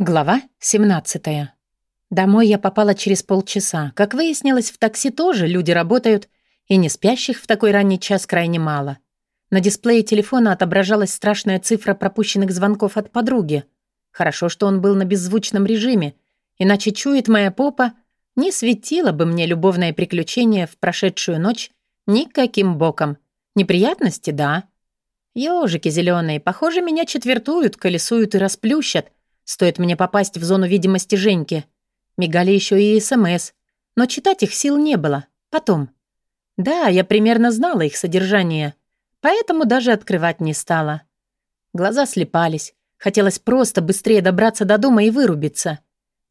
Глава 17. Домой я попала через полчаса. Как выяснилось, в такси тоже люди работают, и не спящих в такой ранний час крайне мало. На дисплее телефона отображалась страшная цифра пропущенных звонков от подруги. Хорошо, что он был на беззвучном режиме, иначе чует моя попа, не светило бы мне любовное приключение в прошедшую ночь никаким боком. Неприятности, да. Ёжики зеленые, похоже, меня четвертуют, колесуют и расплющат, Стоит мне попасть в зону видимости Женьки. Мигали еще и СМС, но читать их сил не было. Потом. Да, я примерно знала их содержание, поэтому даже открывать не стала. Глаза слепались. Хотелось просто быстрее добраться до дома и вырубиться.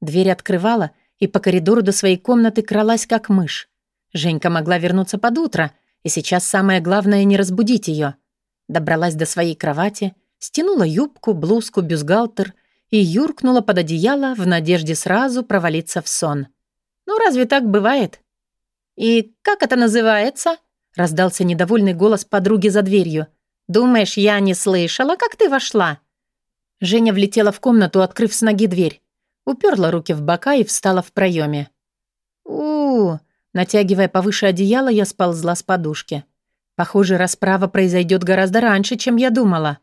Дверь открывала, и по коридору до своей комнаты кралась, как мышь. Женька могла вернуться под утро, и сейчас самое главное — не разбудить ее. Добралась до своей кровати, стянула юбку, блузку, бюстгальтер и юркнула под одеяло в надежде сразу провалиться в сон. «Ну, разве так бывает?» «И как это называется?» — раздался недовольный голос подруги за дверью. «Думаешь, я не слышала, как ты вошла?» Женя влетела в комнату, открыв с ноги дверь. Уперла руки в бока и встала в проеме. у, -у, Натягивая повыше одеяло, я сползла с подушки. Похоже, расправа произойдет гораздо раньше, чем я думала.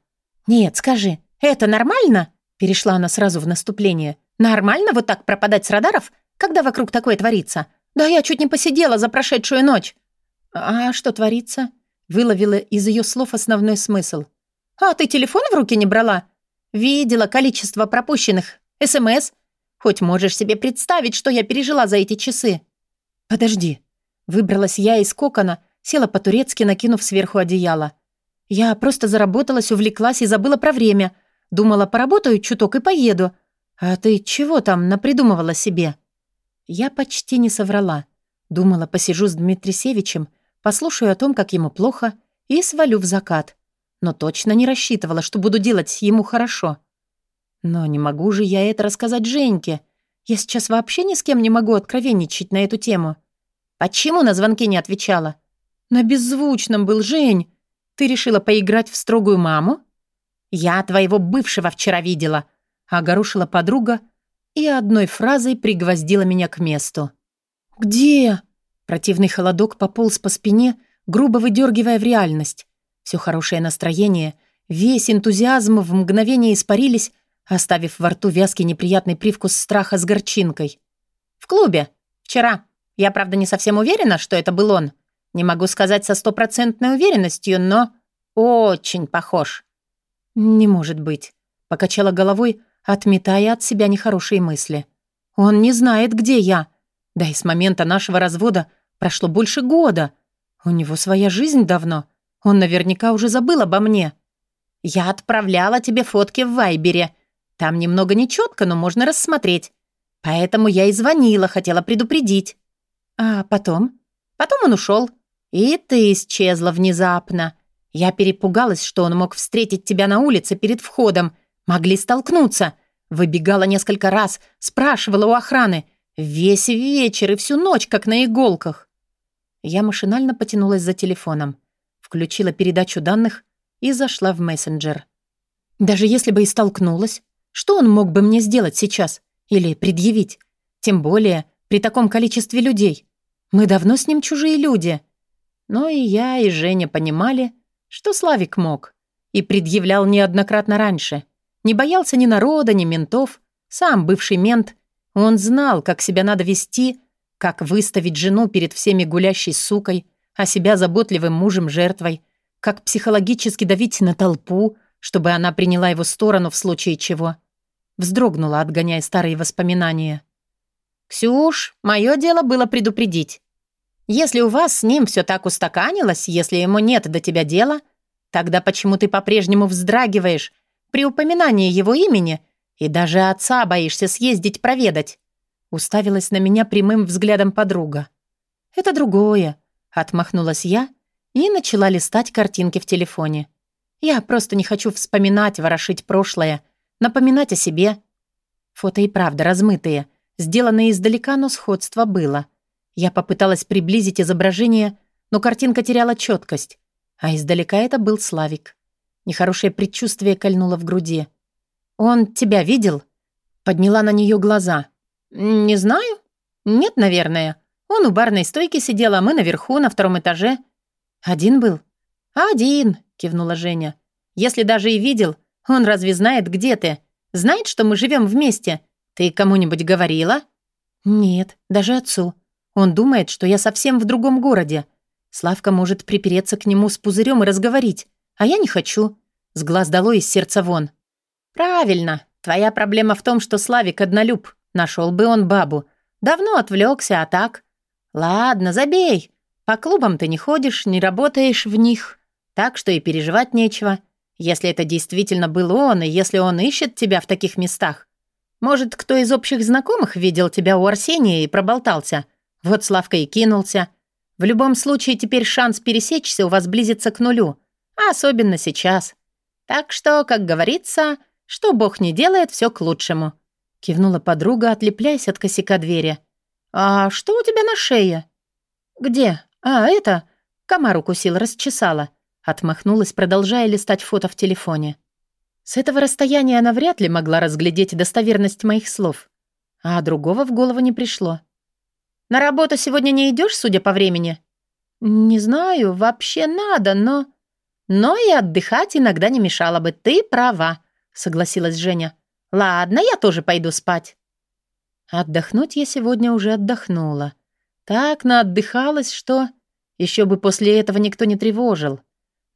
«Нет, скажи, это нормально?» Перешла она сразу в наступление. «Нормально вот так пропадать с радаров, когда вокруг такое творится? Да я чуть не посидела за прошедшую ночь». «А что творится?» Выловила из ее слов основной смысл. «А ты телефон в руки не брала?» «Видела количество пропущенных. СМС. Хоть можешь себе представить, что я пережила за эти часы». «Подожди». Выбралась я из кокона, села по-турецки, накинув сверху одеяло. Я просто заработалась, увлеклась и забыла про время — Думала, поработаю чуток и поеду. А ты чего там напридумывала себе?» Я почти не соврала. Думала, посижу с Дмитрисевичем, послушаю о том, как ему плохо, и свалю в закат. Но точно не рассчитывала, что буду делать ему хорошо. Но не могу же я это рассказать Женьке. Я сейчас вообще ни с кем не могу откровенничать на эту тему. Почему на звонки не отвечала? На беззвучном был Жень. Ты решила поиграть в строгую маму? «Я твоего бывшего вчера видела», — огорушила подруга и одной фразой пригвоздила меня к месту. «Где?» Противный холодок пополз по спине, грубо выдергивая в реальность. Все хорошее настроение, весь энтузиазм в мгновение испарились, оставив во рту вязкий неприятный привкус страха с горчинкой. «В клубе. Вчера. Я, правда, не совсем уверена, что это был он. Не могу сказать со стопроцентной уверенностью, но очень похож». «Не может быть», — покачала головой, отметая от себя нехорошие мысли. «Он не знает, где я. Да и с момента нашего развода прошло больше года. У него своя жизнь давно. Он наверняка уже забыл обо мне. Я отправляла тебе фотки в Вайбере. Там немного нечетко, но можно рассмотреть. Поэтому я и звонила, хотела предупредить. А потом? Потом он ушел. И ты исчезла внезапно. Я перепугалась, что он мог встретить тебя на улице перед входом. Могли столкнуться. Выбегала несколько раз, спрашивала у охраны. Весь вечер и всю ночь, как на иголках. Я машинально потянулась за телефоном, включила передачу данных и зашла в мессенджер. Даже если бы и столкнулась, что он мог бы мне сделать сейчас? Или предъявить? Тем более при таком количестве людей. Мы давно с ним чужие люди. Но и я, и Женя понимали, что Славик мог. И предъявлял неоднократно раньше. Не боялся ни народа, ни ментов. Сам бывший мент. Он знал, как себя надо вести, как выставить жену перед всеми гулящей сукой, а себя заботливым мужем-жертвой, как психологически давить на толпу, чтобы она приняла его сторону в случае чего. Вздрогнула, отгоняя старые воспоминания. «Ксюш, мое дело было предупредить. Если у вас с ним все так устаканилось, если ему нет до тебя дела, тогда почему ты по-прежнему вздрагиваешь при упоминании его имени и даже отца боишься съездить проведать?» Уставилась на меня прямым взглядом подруга. «Это другое», — отмахнулась я и начала листать картинки в телефоне. «Я просто не хочу вспоминать, ворошить прошлое, напоминать о себе». Фото и правда размытые, сделанные издалека, но сходство было — я попыталась приблизить изображение, но картинка теряла четкость, а издалека это был Славик. Нехорошее предчувствие кольнуло в груди. «Он тебя видел?» Подняла на нее глаза. «Не знаю. Нет, наверное. Он у барной стойки сидел, а мы наверху, на втором этаже». «Один был?» «Один», — кивнула Женя. «Если даже и видел, он разве знает, где ты? Знает, что мы живем вместе? Ты кому-нибудь говорила?» «Нет, даже отцу. Он думает, что я совсем в другом городе. Славка может припереться к нему с пузырем и разговорить, а я не хочу. С глаз долой из сердца вон». «Правильно. Твоя проблема в том, что Славик однолюб. Нашел бы он бабу. Давно отвлекся, а так...» «Ладно, забей. По клубам ты не ходишь, не работаешь в них. Так что и переживать нечего. Если это действительно был он, и если он ищет тебя в таких местах, может, кто из общих знакомых видел тебя у Арсения и проболтался? Вот Славка и кинулся. В любом случае, теперь шанс пересечься у вас близится к нулю. А особенно сейчас. Так что, как говорится, что Бог не делает, все к лучшему». Кивнула подруга, отлепляясь от косяка двери. «А что у тебя на шее?» «Где? А, это...» Комар укусил, расчесала. Отмахнулась, продолжая листать фото в телефоне. С этого расстояния она вряд ли могла разглядеть достоверность моих слов. А другого в голову не пришло. «На работу сегодня не идешь, судя по времени?» «Не знаю, вообще надо, но...» «Но и отдыхать иногда не мешало бы, ты права», — согласилась Женя. «Ладно, я тоже пойду спать». Отдохнуть я сегодня уже отдохнула. Так наотдыхалась, что... Еще бы после этого никто не тревожил.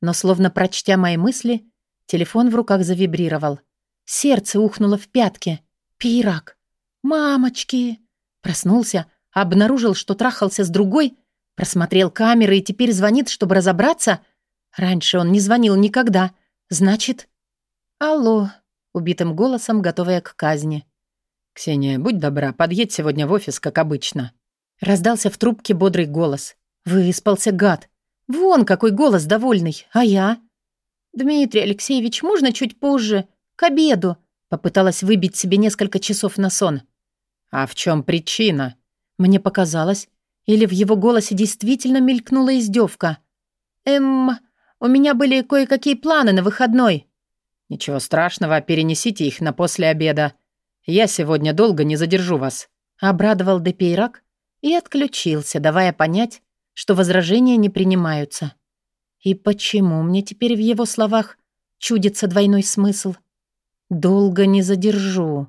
Но, словно прочтя мои мысли, Телефон в руках завибрировал. Сердце ухнуло в пятки. Пирак. «Мамочки!» Проснулся, обнаружил, что трахался с другой, просмотрел камеры и теперь звонит, чтобы разобраться. Раньше он не звонил никогда. Значит... «Алло!» Убитым голосом, готовая к казни. «Ксения, будь добра, подъедь сегодня в офис, как обычно». Раздался в трубке бодрый голос. Выспался гад. Вон какой голос довольный, а я... «Дмитрий Алексеевич, можно чуть позже? К обеду?» Попыталась выбить себе несколько часов на сон. «А в чем причина?» Мне показалось. Или в его голосе действительно мелькнула издевка. «Эм, у меня были кое-какие планы на выходной». «Ничего страшного, перенесите их на после обеда. Я сегодня долго не задержу вас», — обрадовал Депейрак и отключился, давая понять, что возражения не принимаются. И почему мне теперь в его словах чудится двойной смысл? «Долго не задержу».